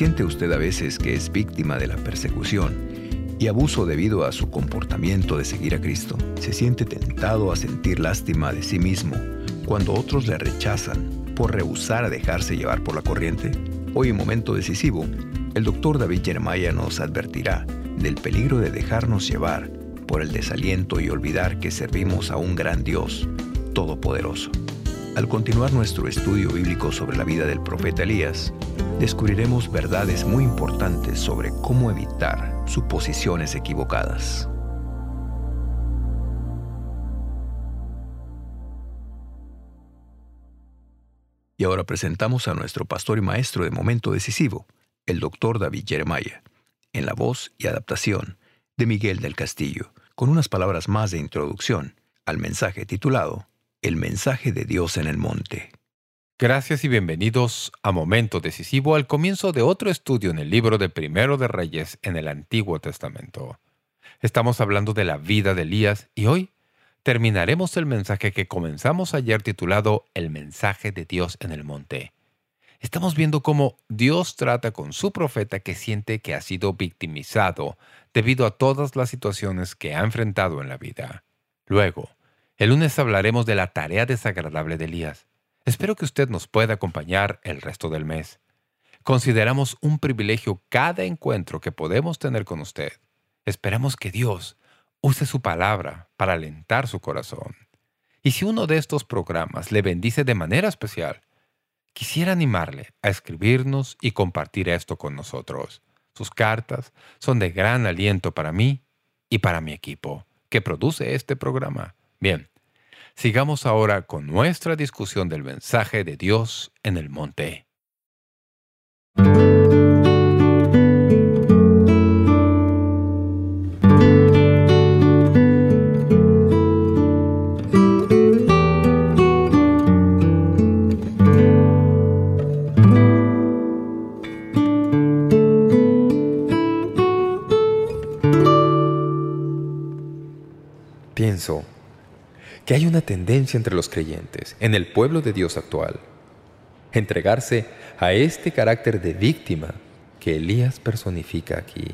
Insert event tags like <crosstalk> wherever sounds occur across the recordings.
¿Siente usted a veces que es víctima de la persecución y abuso debido a su comportamiento de seguir a Cristo? ¿Se siente tentado a sentir lástima de sí mismo cuando otros le rechazan por rehusar a dejarse llevar por la corriente? Hoy en momento decisivo, el doctor David Jeremiah nos advertirá del peligro de dejarnos llevar por el desaliento y olvidar que servimos a un gran Dios todopoderoso. Al continuar nuestro estudio bíblico sobre la vida del profeta Elías, descubriremos verdades muy importantes sobre cómo evitar suposiciones equivocadas. Y ahora presentamos a nuestro pastor y maestro de momento decisivo, el doctor David Jeremiah, en la voz y adaptación de Miguel del Castillo, con unas palabras más de introducción al mensaje titulado El mensaje de Dios en el monte. Gracias y bienvenidos a Momento Decisivo al comienzo de otro estudio en el libro de Primero de Reyes en el Antiguo Testamento. Estamos hablando de la vida de Elías y hoy terminaremos el mensaje que comenzamos ayer titulado El mensaje de Dios en el monte. Estamos viendo cómo Dios trata con su profeta que siente que ha sido victimizado debido a todas las situaciones que ha enfrentado en la vida. Luego, el lunes hablaremos de la tarea desagradable de Elías. Espero que usted nos pueda acompañar el resto del mes. Consideramos un privilegio cada encuentro que podemos tener con usted. Esperamos que Dios use su palabra para alentar su corazón. Y si uno de estos programas le bendice de manera especial, quisiera animarle a escribirnos y compartir esto con nosotros. Sus cartas son de gran aliento para mí y para mi equipo, que produce este programa. Bien, sigamos ahora con nuestra discusión del mensaje de Dios en el monte. Que hay una tendencia entre los creyentes, en el pueblo de Dios actual, entregarse a este carácter de víctima que Elías personifica aquí.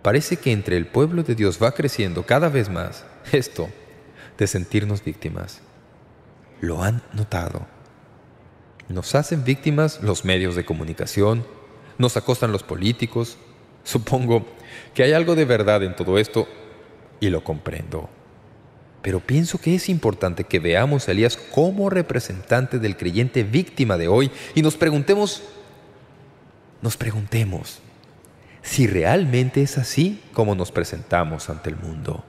Parece que entre el pueblo de Dios va creciendo cada vez más esto de sentirnos víctimas. Lo han notado. Nos hacen víctimas los medios de comunicación, nos acostan los políticos. <laughs> Supongo que hay algo de verdad en todo esto y lo comprendo. Pero pienso que es importante que veamos a Elías como representante del creyente víctima de hoy y nos preguntemos, nos preguntemos si realmente es así como nos presentamos ante el mundo.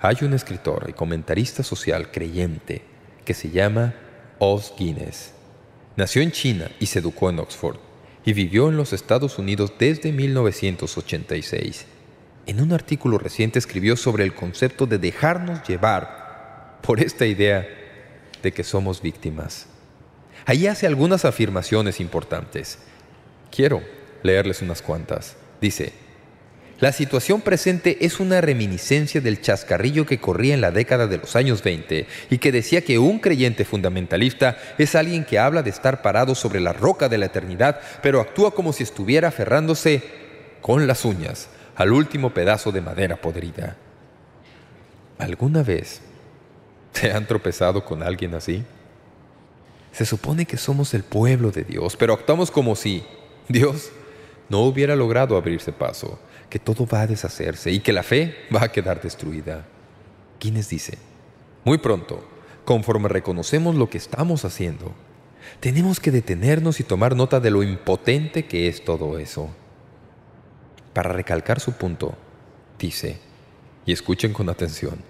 Hay un escritor y comentarista social creyente que se llama Os Guinness. Nació en China y se educó en Oxford y vivió en los Estados Unidos desde 1986 en un artículo reciente escribió sobre el concepto de dejarnos llevar por esta idea de que somos víctimas. Ahí hace algunas afirmaciones importantes. Quiero leerles unas cuantas. Dice, la situación presente es una reminiscencia del chascarrillo que corría en la década de los años 20 y que decía que un creyente fundamentalista es alguien que habla de estar parado sobre la roca de la eternidad, pero actúa como si estuviera aferrándose con las uñas al último pedazo de madera podrida. ¿Alguna vez te han tropezado con alguien así? Se supone que somos el pueblo de Dios, pero actuamos como si Dios no hubiera logrado abrirse paso, que todo va a deshacerse y que la fe va a quedar destruida. ¿Quiénes dice? Muy pronto, conforme reconocemos lo que estamos haciendo, tenemos que detenernos y tomar nota de lo impotente que es todo eso. Para recalcar su punto, dice, y escuchen con atención,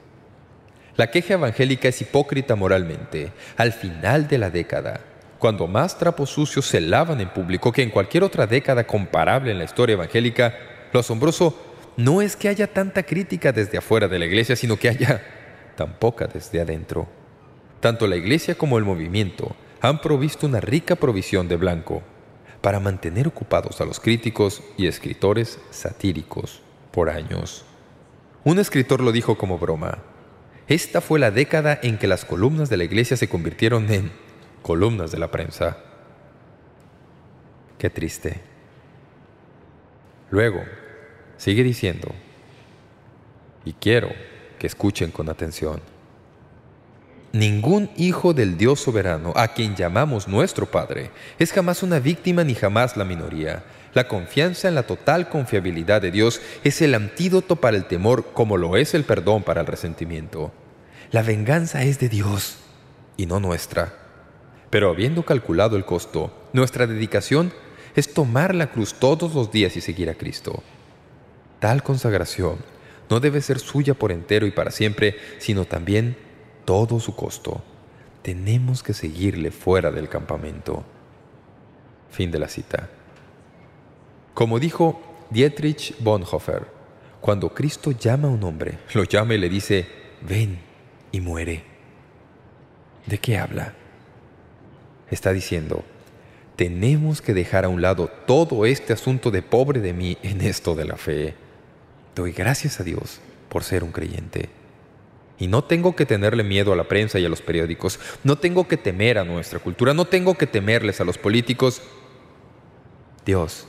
la queja evangélica es hipócrita moralmente. Al final de la década, cuando más trapos sucios se lavan en público que en cualquier otra década comparable en la historia evangélica, lo asombroso no es que haya tanta crítica desde afuera de la iglesia, sino que haya tan poca desde adentro. Tanto la iglesia como el movimiento han provisto una rica provisión de blanco, para mantener ocupados a los críticos y escritores satíricos por años. Un escritor lo dijo como broma. Esta fue la década en que las columnas de la iglesia se convirtieron en columnas de la prensa. Qué triste. Luego, sigue diciendo, y quiero que escuchen con atención. Ningún hijo del Dios soberano, a quien llamamos nuestro Padre, es jamás una víctima ni jamás la minoría. La confianza en la total confiabilidad de Dios es el antídoto para el temor como lo es el perdón para el resentimiento. La venganza es de Dios y no nuestra. Pero habiendo calculado el costo, nuestra dedicación es tomar la cruz todos los días y seguir a Cristo. Tal consagración no debe ser suya por entero y para siempre, sino también todo su costo. Tenemos que seguirle fuera del campamento. Fin de la cita. Como dijo Dietrich Bonhoeffer, cuando Cristo llama a un hombre, lo llama y le dice, ven y muere. ¿De qué habla? Está diciendo, tenemos que dejar a un lado todo este asunto de pobre de mí en esto de la fe. Doy gracias a Dios por ser un creyente. Y no tengo que tenerle miedo a la prensa y a los periódicos. No tengo que temer a nuestra cultura. No tengo que temerles a los políticos. Dios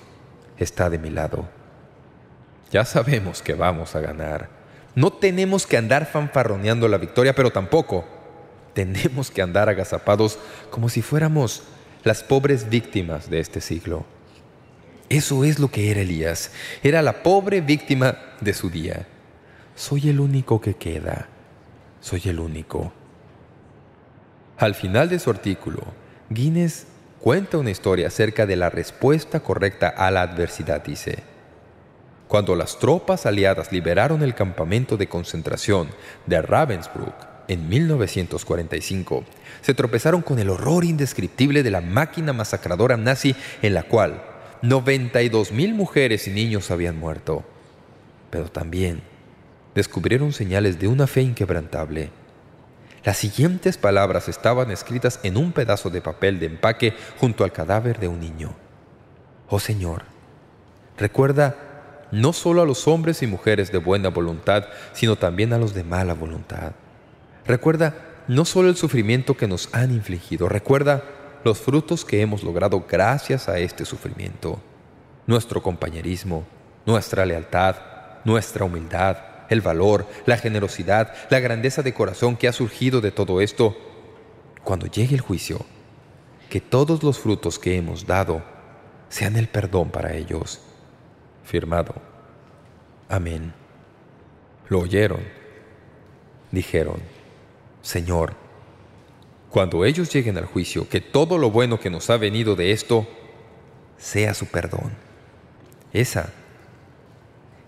está de mi lado. Ya sabemos que vamos a ganar. No tenemos que andar fanfarroneando la victoria, pero tampoco tenemos que andar agazapados como si fuéramos las pobres víctimas de este siglo. Eso es lo que era Elías. Era la pobre víctima de su día. Soy el único que queda. Soy el único. Al final de su artículo, Guinness cuenta una historia acerca de la respuesta correcta a la adversidad, dice. Cuando las tropas aliadas liberaron el campamento de concentración de Ravensbrück en 1945, se tropezaron con el horror indescriptible de la máquina masacradora nazi en la cual 92.000 mujeres y niños habían muerto. Pero también descubrieron señales de una fe inquebrantable. Las siguientes palabras estaban escritas en un pedazo de papel de empaque junto al cadáver de un niño. «Oh Señor, recuerda no solo a los hombres y mujeres de buena voluntad, sino también a los de mala voluntad. Recuerda no solo el sufrimiento que nos han infligido, recuerda los frutos que hemos logrado gracias a este sufrimiento. Nuestro compañerismo, nuestra lealtad, nuestra humildad, el valor, la generosidad, la grandeza de corazón que ha surgido de todo esto. Cuando llegue el juicio, que todos los frutos que hemos dado sean el perdón para ellos firmado. Amén. Lo oyeron. Dijeron, Señor, cuando ellos lleguen al juicio, que todo lo bueno que nos ha venido de esto sea su perdón. Esa,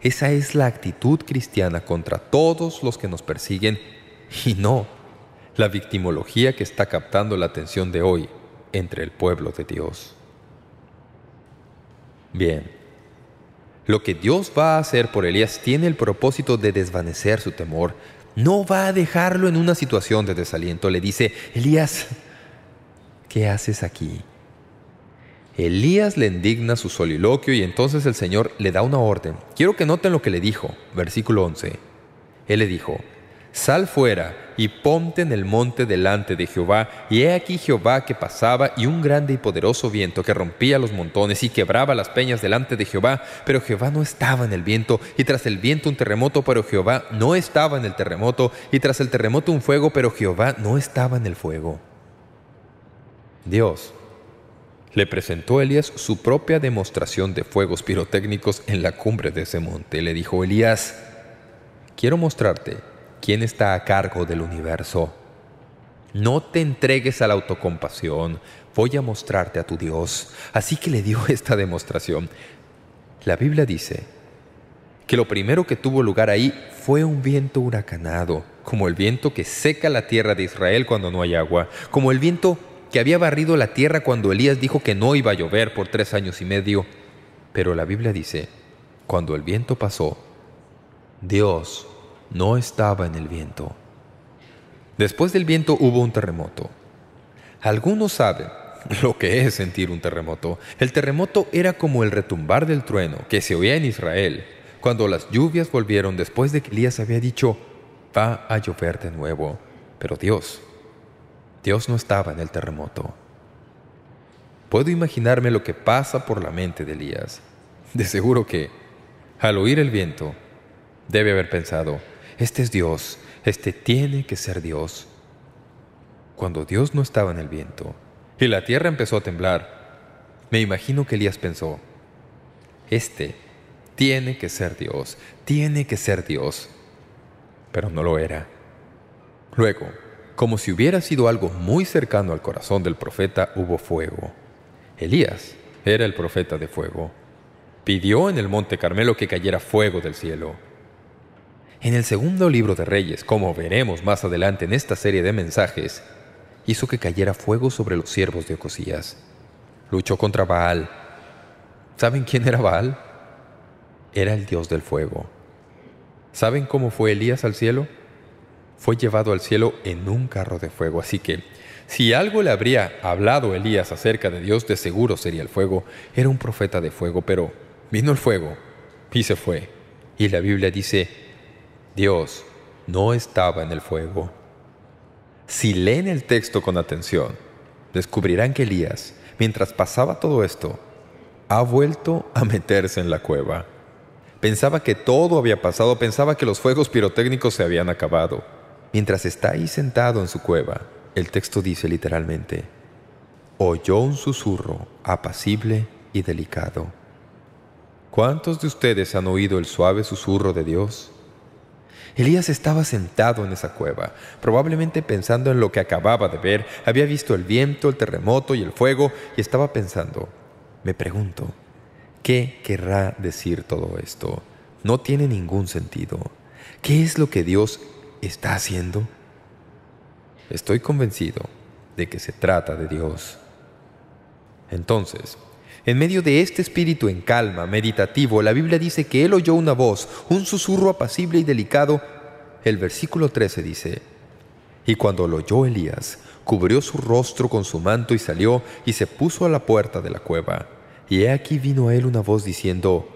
esa es la actitud cristiana contra todos los que nos persiguen y no la victimología que está captando la atención de hoy entre el pueblo de Dios. Bien. Lo que Dios va a hacer por Elías tiene el propósito de desvanecer su temor. No va a dejarlo en una situación de desaliento. Le dice, Elías, ¿qué haces aquí? Elías le indigna su soliloquio y entonces el Señor le da una orden. Quiero que noten lo que le dijo. Versículo 11. Él le dijo, Sal fuera y ponte en el monte delante de Jehová. Y he aquí Jehová que pasaba y un grande y poderoso viento que rompía los montones y quebraba las peñas delante de Jehová. Pero Jehová no estaba en el viento y tras el viento un terremoto, pero Jehová no estaba en el terremoto y tras el terremoto un fuego, pero Jehová no estaba en el fuego. Dios le presentó Elías su propia demostración de fuegos pirotécnicos en la cumbre de ese monte. Le dijo, Elías, quiero mostrarte quién está a cargo del universo. No te entregues a la autocompasión. Voy a mostrarte a tu Dios. Así que le dio <laughs> esta demostración. La Biblia dice que lo primero que tuvo lugar ahí fue un viento huracanado, como el viento que seca la tierra de Israel cuando no hay agua, como el viento que había barrido la tierra cuando Elías dijo que no iba a llover por tres años y medio. Pero la Biblia dice, cuando el viento pasó, Dios no estaba en el viento. Después del viento hubo un terremoto. Algunos saben <laughs> lo que es sentir un terremoto. El terremoto era como el retumbar del trueno que se oía en Israel cuando las lluvias volvieron después de que Elías había dicho va a llover de nuevo. Pero Dios, Dios no estaba en el terremoto. Puedo imaginarme lo que pasa por la mente de Elías. De seguro que, al oír el viento, debe haber pensado, este es Dios, este tiene que ser Dios. Cuando Dios no estaba en el viento y la tierra empezó a temblar, me imagino que Elías pensó, este tiene que ser Dios, tiene que ser Dios. Pero no lo era. Luego, como si hubiera sido algo muy cercano al corazón del profeta, hubo fuego. Elías era el profeta de fuego. Pidió en el monte Carmelo que cayera fuego del cielo. En el segundo libro de Reyes, como veremos más adelante en esta serie de mensajes, hizo que cayera fuego sobre los siervos de Ocosías. Luchó contra Baal. ¿Saben quién era Baal? Era el dios del fuego. ¿Saben cómo fue Elías al cielo? Fue llevado al cielo en un carro de fuego, así que si algo le habría hablado Elías acerca de Dios, de seguro sería el fuego. Era un profeta de fuego, pero vino el fuego y se fue. Y la Biblia dice, Dios no estaba en el fuego. Si leen el texto con atención, descubrirán que Elías, mientras pasaba todo esto, ha vuelto a meterse en la cueva. Pensaba que todo había pasado, pensaba que los fuegos pirotécnicos se habían acabado. Mientras está ahí sentado en su cueva, el texto dice literalmente, oyó un susurro apacible y delicado. ¿Cuántos de ustedes han oído el suave susurro de Dios? Elías estaba sentado en esa cueva, probablemente pensando en lo que acababa de ver. Había visto el viento, el terremoto y el fuego y estaba pensando, me pregunto, ¿qué querrá decir todo esto? No tiene ningún sentido. ¿Qué es lo que Dios está haciendo? Estoy convencido de que se trata de Dios. Entonces, en medio de este espíritu en calma, meditativo, la Biblia dice que él oyó una voz, un susurro apacible y delicado. El versículo 13 dice, Y cuando lo oyó Elías, cubrió su rostro con su manto y salió y se puso a la puerta de la cueva. Y he aquí vino a él una voz diciendo,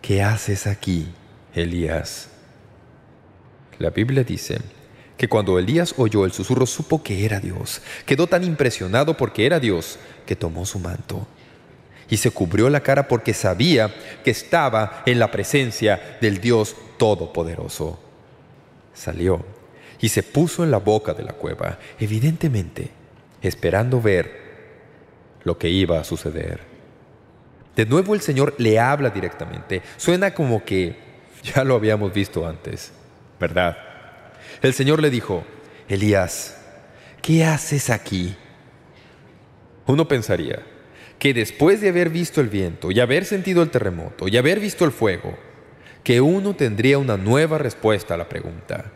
¿Qué haces aquí, Elías? La Biblia dice que cuando Elías oyó el susurro supo que era Dios. Quedó tan impresionado porque era Dios que tomó su manto y se cubrió la cara porque sabía que estaba en la presencia del Dios Todopoderoso. Salió y se puso en la boca de la cueva, evidentemente esperando ver lo que iba a suceder. De nuevo el Señor le habla directamente. Suena como que ya lo habíamos visto antes, ¿verdad? El Señor le dijo, Elías, ¿qué haces aquí? Uno pensaría que después de haber visto el viento y haber sentido el terremoto y haber visto el fuego, que uno tendría una nueva respuesta a la pregunta.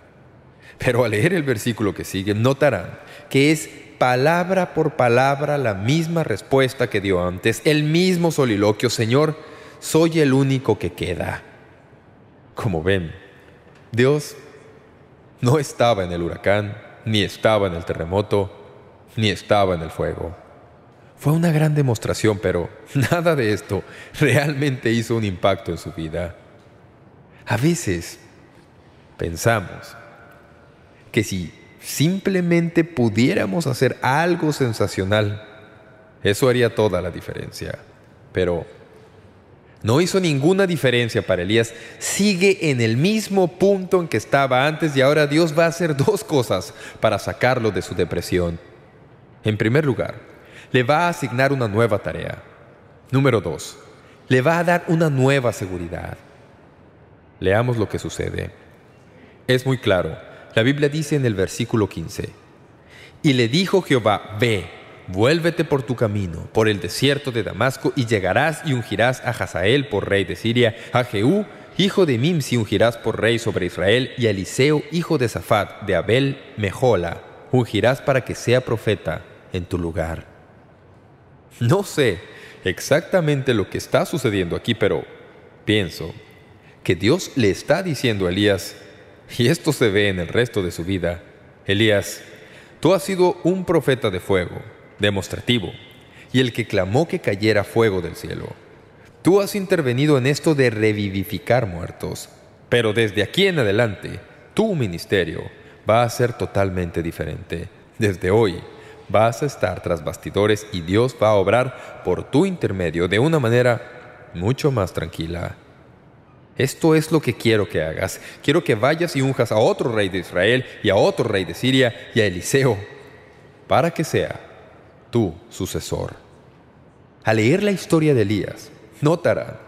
Pero al leer el versículo que sigue, notarán que es palabra por palabra la misma respuesta que dio antes, el mismo soliloquio, Señor, soy el único que queda. Como ven, Dios no estaba en el huracán, ni estaba en el terremoto, ni estaba en el fuego. Fue una gran demostración, pero <laughs> nada de esto realmente hizo un impacto en su vida. A veces pensamos que si simplemente pudiéramos hacer algo sensacional, eso haría toda la diferencia. Pero no hizo ninguna diferencia para Elías. Sigue en el mismo punto en que estaba antes y ahora Dios va a hacer dos cosas para sacarlo de su depresión. En primer lugar, le va a asignar una nueva tarea. Número dos, le va a dar una nueva seguridad. Leamos lo que sucede. Es muy claro. La Biblia dice en el versículo 15, Y le dijo Jehová, Ve, Vuélvete por tu camino, por el desierto de Damasco, y llegarás y ungirás a Hazael por rey de Siria, a Jehú, hijo de Mimsi, ungirás por rey sobre Israel, y a Eliseo, hijo de Safat, de Abel Mejola, ungirás para que sea profeta en tu lugar. No sé exactamente lo que está sucediendo aquí, pero pienso que Dios le está diciendo a Elías, y esto se ve en el resto de su vida, Elías, tú has sido un profeta de fuego, demostrativo, y el que clamó que cayera fuego del cielo. Tú has intervenido en esto de revivificar muertos, pero desde aquí en adelante, tu ministerio va a ser totalmente diferente. Desde hoy, Vas a estar tras bastidores y Dios va a obrar por tu intermedio de una manera mucho más tranquila. Esto es lo que quiero que hagas. Quiero que vayas y unjas a otro rey de Israel y a otro rey de Siria y a Eliseo, para que sea tu sucesor. Al leer la historia de Elías, notarán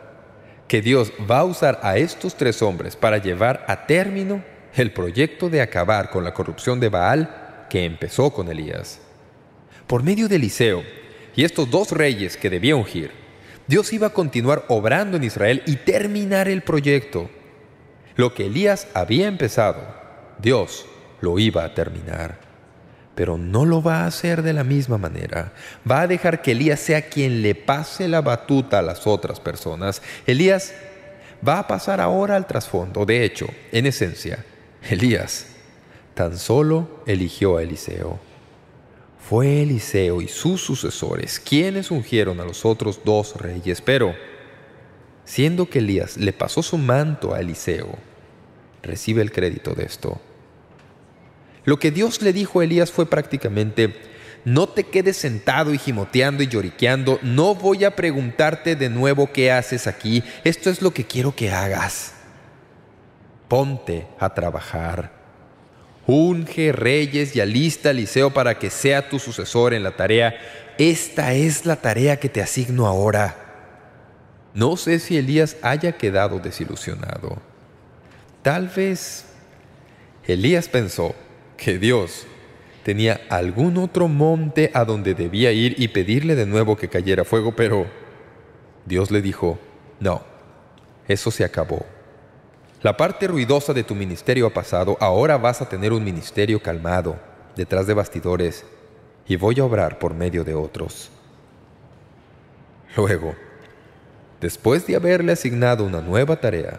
que Dios va a usar a estos tres hombres para llevar a término el proyecto de acabar con la corrupción de Baal que empezó con Elías. Por medio de Eliseo y estos dos reyes que debía ungir, Dios iba a continuar obrando en Israel y terminar el proyecto. Lo que Elías había empezado, Dios lo iba a terminar. Pero no lo va a hacer de la misma manera. Va a dejar que Elías sea quien le pase la batuta a las otras personas. Elías va a pasar ahora al trasfondo. De hecho, en esencia, Elías tan solo eligió a Eliseo. Fue Eliseo y sus sucesores quienes ungieron a los otros dos reyes, pero siendo que Elías le pasó su manto a Eliseo, recibe el crédito de esto. Lo que Dios le dijo a Elías fue prácticamente, no te quedes sentado y gimoteando y lloriqueando, no voy a preguntarte de nuevo qué haces aquí, esto es lo que quiero que hagas. Ponte a trabajar. Unge reyes y alista Eliseo para que sea tu sucesor en la tarea. Esta es la tarea que te asigno ahora. No sé si Elías haya quedado desilusionado. Tal vez Elías pensó que Dios tenía algún otro monte a donde debía ir y pedirle de nuevo que cayera fuego, pero Dios le dijo, no, eso se acabó. La parte ruidosa de tu ministerio ha pasado, ahora vas a tener un ministerio calmado, detrás de bastidores, y voy a obrar por medio de otros. Luego, después de haberle asignado una nueva tarea,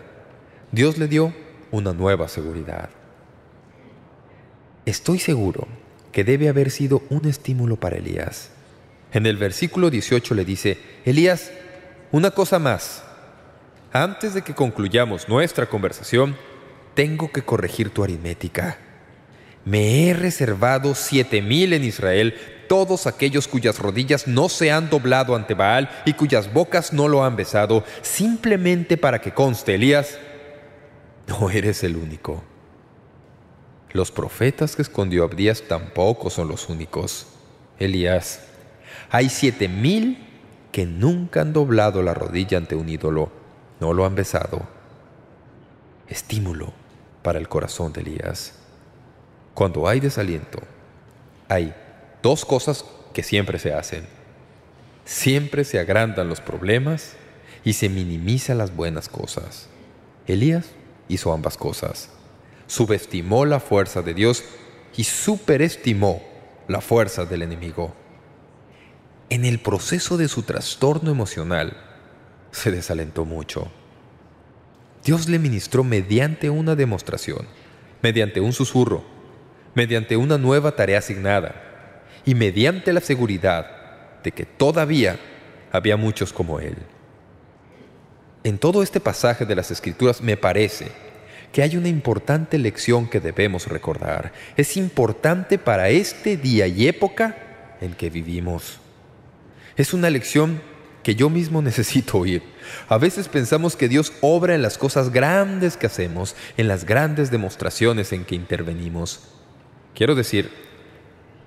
Dios le dio una nueva seguridad. Estoy seguro que debe haber sido un estímulo para Elías. En el versículo 18 le dice, Elías, una cosa más, antes de que concluyamos nuestra conversación, tengo que corregir tu aritmética. Me he reservado siete mil en Israel, todos aquellos cuyas rodillas no se han doblado ante Baal y cuyas bocas no lo han besado, simplemente para que conste, Elías, no eres el único. Los profetas que escondió Abdías tampoco son los únicos. Elías, hay siete mil que nunca han doblado la rodilla ante un ídolo no lo han besado. Estímulo para el corazón de Elías. Cuando hay desaliento, hay dos cosas que siempre se hacen. Siempre se agrandan los problemas y se minimizan las buenas cosas. Elías hizo ambas cosas. Subestimó la fuerza de Dios y superestimó la fuerza del enemigo. En el proceso de su trastorno emocional, se desalentó mucho. Dios le ministró mediante una demostración, mediante un susurro, mediante una nueva tarea asignada y mediante la seguridad de que todavía había muchos como él. En todo este pasaje de las Escrituras me parece que hay una importante lección que debemos recordar. Es importante para este día y época en que vivimos. Es una lección que yo mismo <laughs> necesito oír. A veces pensamos que Dios obra en las cosas grandes que hacemos, en las grandes demostraciones en que intervenimos. Quiero decir,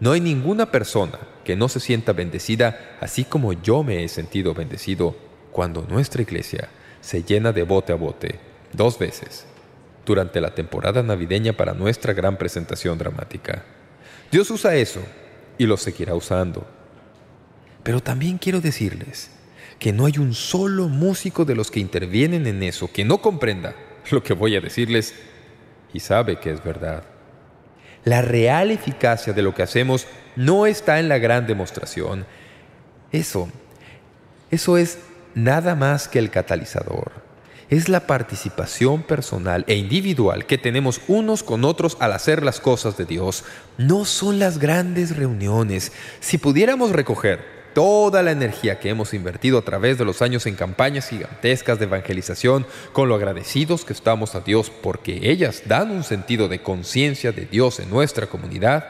no hay ninguna persona que no se sienta bendecida así como yo me he sentido bendecido cuando nuestra iglesia se llena de bote a bote, dos veces, durante la temporada navideña para nuestra gran presentación dramática. Dios usa eso y lo seguirá usando. Pero también quiero decirles que no hay un solo músico de los que intervienen en eso que no comprenda lo que voy a decirles y sabe que es verdad. La real eficacia de lo que hacemos no está en la gran demostración. Eso, eso es nada más que el catalizador. Es la participación personal e individual que tenemos unos con otros al hacer las cosas de Dios. No son las grandes reuniones. Si pudiéramos recoger toda la energía que hemos invertido a través de los años en campañas gigantescas de evangelización, con lo agradecidos que estamos a Dios porque ellas dan un sentido de conciencia de Dios en nuestra comunidad.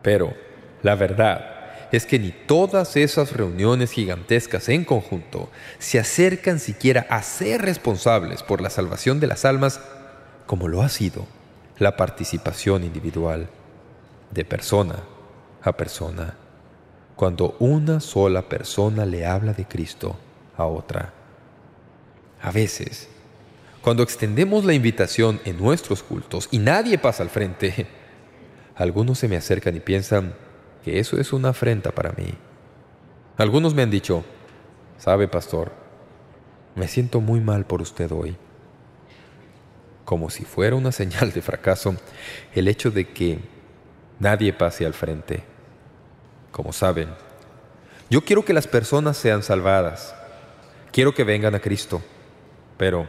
Pero La verdad es que ni todas esas reuniones gigantescas en conjunto se acercan siquiera a ser responsables por la salvación de las almas como lo ha sido la participación individual de persona a persona cuando una sola persona le habla de Cristo a otra. A veces, cuando extendemos la invitación en nuestros cultos y nadie pasa al frente, <laughs> algunos se me acercan y piensan que eso es una afrenta para mí. Algunos me han dicho, «Sabe, pastor, me siento muy mal por usted hoy». Como si fuera una <laughs> señal de fracaso el hecho de que nadie pase al frente. Como saben, yo quiero que las personas sean salvadas. Quiero que vengan a Cristo. Pero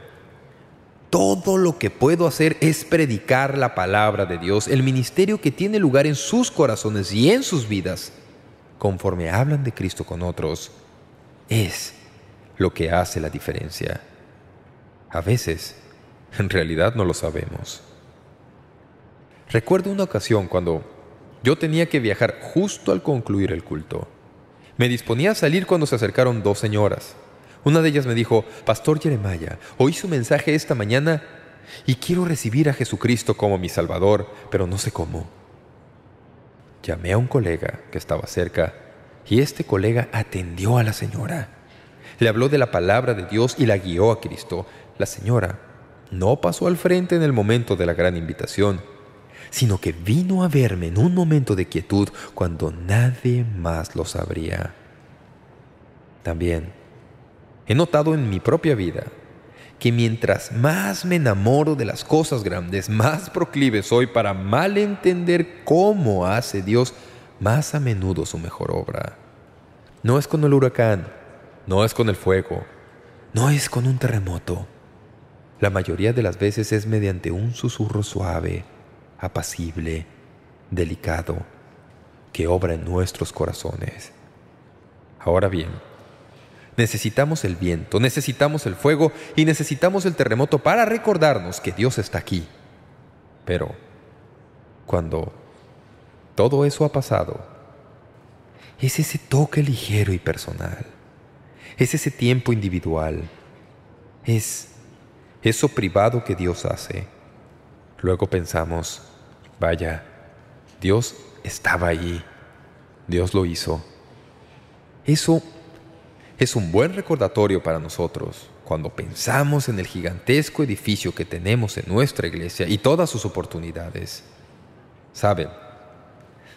todo lo que puedo hacer es predicar la palabra de Dios, el ministerio que tiene lugar en sus corazones y en sus vidas, conforme hablan de Cristo con otros, es lo que hace la diferencia. A veces, en realidad no lo sabemos. Recuerdo una ocasión cuando yo tenía que viajar justo al concluir el culto. Me disponía a salir cuando se acercaron dos señoras. Una de ellas me dijo, Pastor Jeremiah, oí su mensaje esta mañana y quiero recibir a Jesucristo como mi Salvador, pero no sé cómo. Llamé a un colega que estaba cerca y este colega atendió a la señora. Le habló de la palabra de Dios y la guió a Cristo. La señora no pasó al frente en el momento de la gran invitación, sino que vino a verme en un momento de quietud cuando nadie más lo sabría. También He notado en mi propia vida que mientras más me enamoro de las cosas grandes, más proclive soy para malentender cómo hace Dios más a menudo su mejor obra. No es con el huracán, no es con el fuego, no es con un terremoto. La mayoría de las veces es mediante un susurro suave, apacible, delicado, que obra en nuestros corazones. Ahora bien, Necesitamos el viento, necesitamos el fuego y necesitamos el terremoto para recordarnos que Dios está aquí. Pero cuando todo eso ha pasado, es ese toque ligero y personal, es ese tiempo individual, es eso privado que Dios hace. Luego pensamos, vaya, Dios estaba ahí, Dios lo hizo. Eso es un buen recordatorio para nosotros cuando pensamos en el gigantesco edificio que tenemos en nuestra iglesia y todas sus oportunidades. ¿Saben?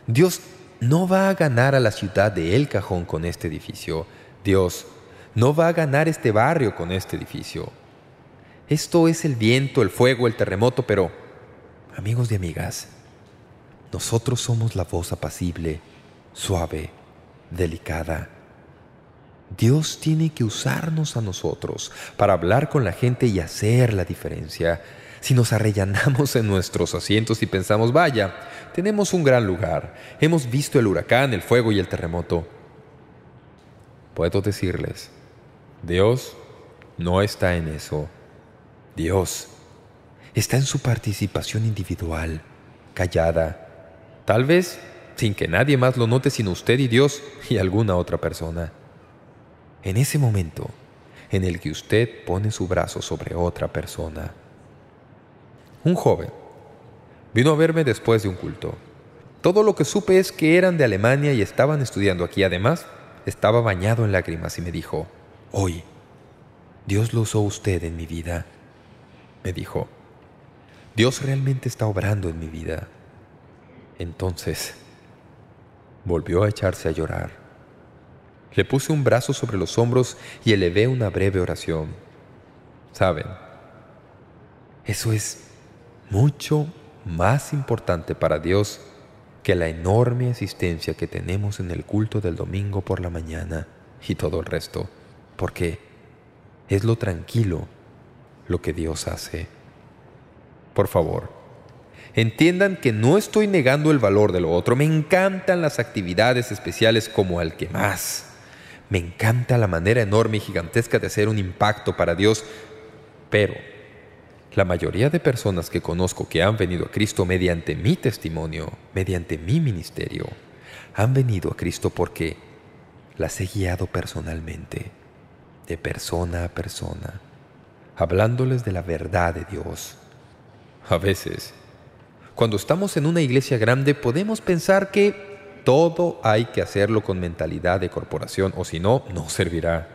Dios no va a ganar a la ciudad de El Cajón con este edificio. Dios no va a ganar este barrio con este edificio. Esto es el viento, el fuego, el terremoto, pero, amigos y amigas, nosotros somos la voz apacible, suave, delicada, Dios tiene que usarnos a nosotros para hablar con la gente y hacer la diferencia. Si nos arrellanamos en nuestros asientos y pensamos, vaya, tenemos un gran lugar, hemos visto el huracán, el fuego y el terremoto. Puedo decirles, Dios no está en eso. Dios está en su participación individual, callada, tal vez sin que nadie más lo note sino usted y Dios y alguna otra persona en ese momento en el que usted pone su brazo sobre otra persona. Un joven vino a verme después de un culto. Todo lo que supe es que eran de Alemania y estaban estudiando aquí. Además, estaba bañado en lágrimas y me dijo, «Hoy, Dios lo usó usted en mi vida». Me dijo, «Dios realmente está obrando en mi vida». Entonces, volvió a echarse a llorar. Le puse un brazo sobre los hombros y elevé una breve oración. ¿Saben? Eso es mucho más importante para Dios que la enorme asistencia que tenemos en el culto del domingo por la mañana y todo el resto, porque es lo tranquilo lo que Dios hace. Por favor, entiendan que no estoy negando el valor de lo otro. Me encantan las actividades especiales como al que más. Me encanta la manera enorme y gigantesca de hacer un impacto para Dios, pero la mayoría de personas que conozco que han venido a Cristo mediante mi testimonio, mediante mi ministerio, han venido a Cristo porque las he guiado personalmente, de persona a persona, hablándoles de la verdad de Dios. A veces, cuando estamos en una iglesia grande, podemos pensar que todo hay que hacerlo con mentalidad de corporación, o si no, no servirá.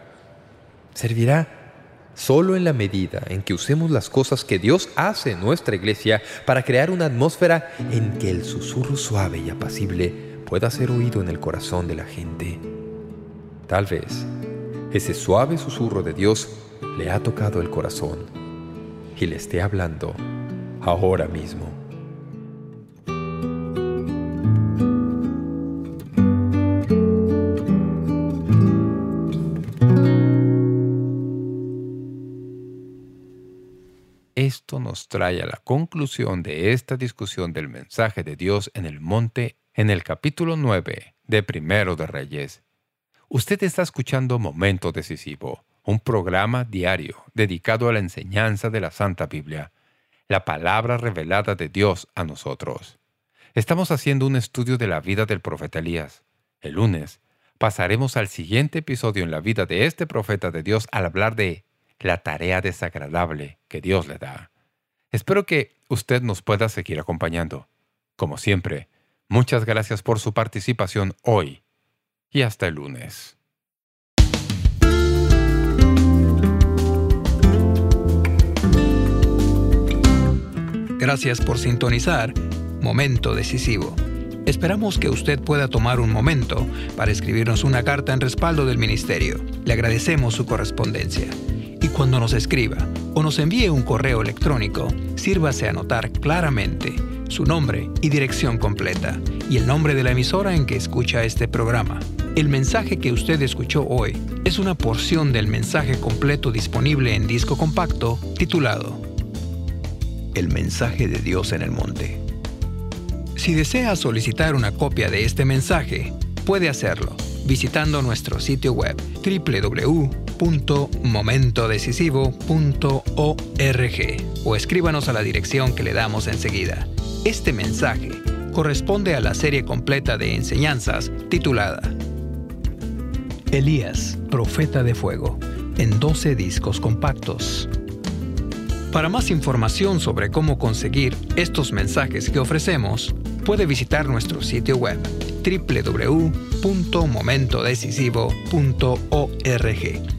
Servirá solo en la medida en que usemos las cosas que Dios hace en nuestra iglesia para crear una atmósfera en que el susurro suave y apacible pueda ser oído en el corazón de la gente. Tal vez ese suave susurro de Dios le ha tocado el corazón y le esté hablando ahora mismo. Nos trae a la conclusión de esta discusión del mensaje de Dios en el monte en el capítulo 9 de Primero de Reyes. Usted está escuchando Momento Decisivo, un programa diario dedicado a la enseñanza de la Santa Biblia, la palabra revelada de Dios a nosotros. Estamos haciendo un estudio de la vida del profeta Elías. El lunes pasaremos al siguiente episodio en la vida de este profeta de Dios al hablar de la tarea desagradable que Dios le da. Espero que usted nos pueda seguir acompañando. Como siempre, muchas gracias por su participación hoy y hasta el lunes. Gracias por sintonizar Momento Decisivo. Esperamos que usted pueda tomar un momento para escribirnos una carta en respaldo del Ministerio. Le agradecemos su correspondencia y cuando nos escriba o nos envíe un correo electrónico, sírvase a anotar claramente su nombre y dirección completa y el nombre de la emisora en que escucha este programa. El mensaje que usted escuchó hoy es una porción del mensaje completo disponible en disco compacto titulado El mensaje de Dios en el monte. Si desea solicitar una copia de este mensaje, puede hacerlo visitando nuestro sitio web www.momentodecisivo.org o escríbanos a la dirección que le damos enseguida. Este mensaje corresponde a la serie completa de enseñanzas titulada Elías, Profeta de Fuego, en 12 discos compactos. Para más información sobre cómo conseguir estos mensajes que ofrecemos, puede visitar nuestro sitio web www.momentodecisivo.org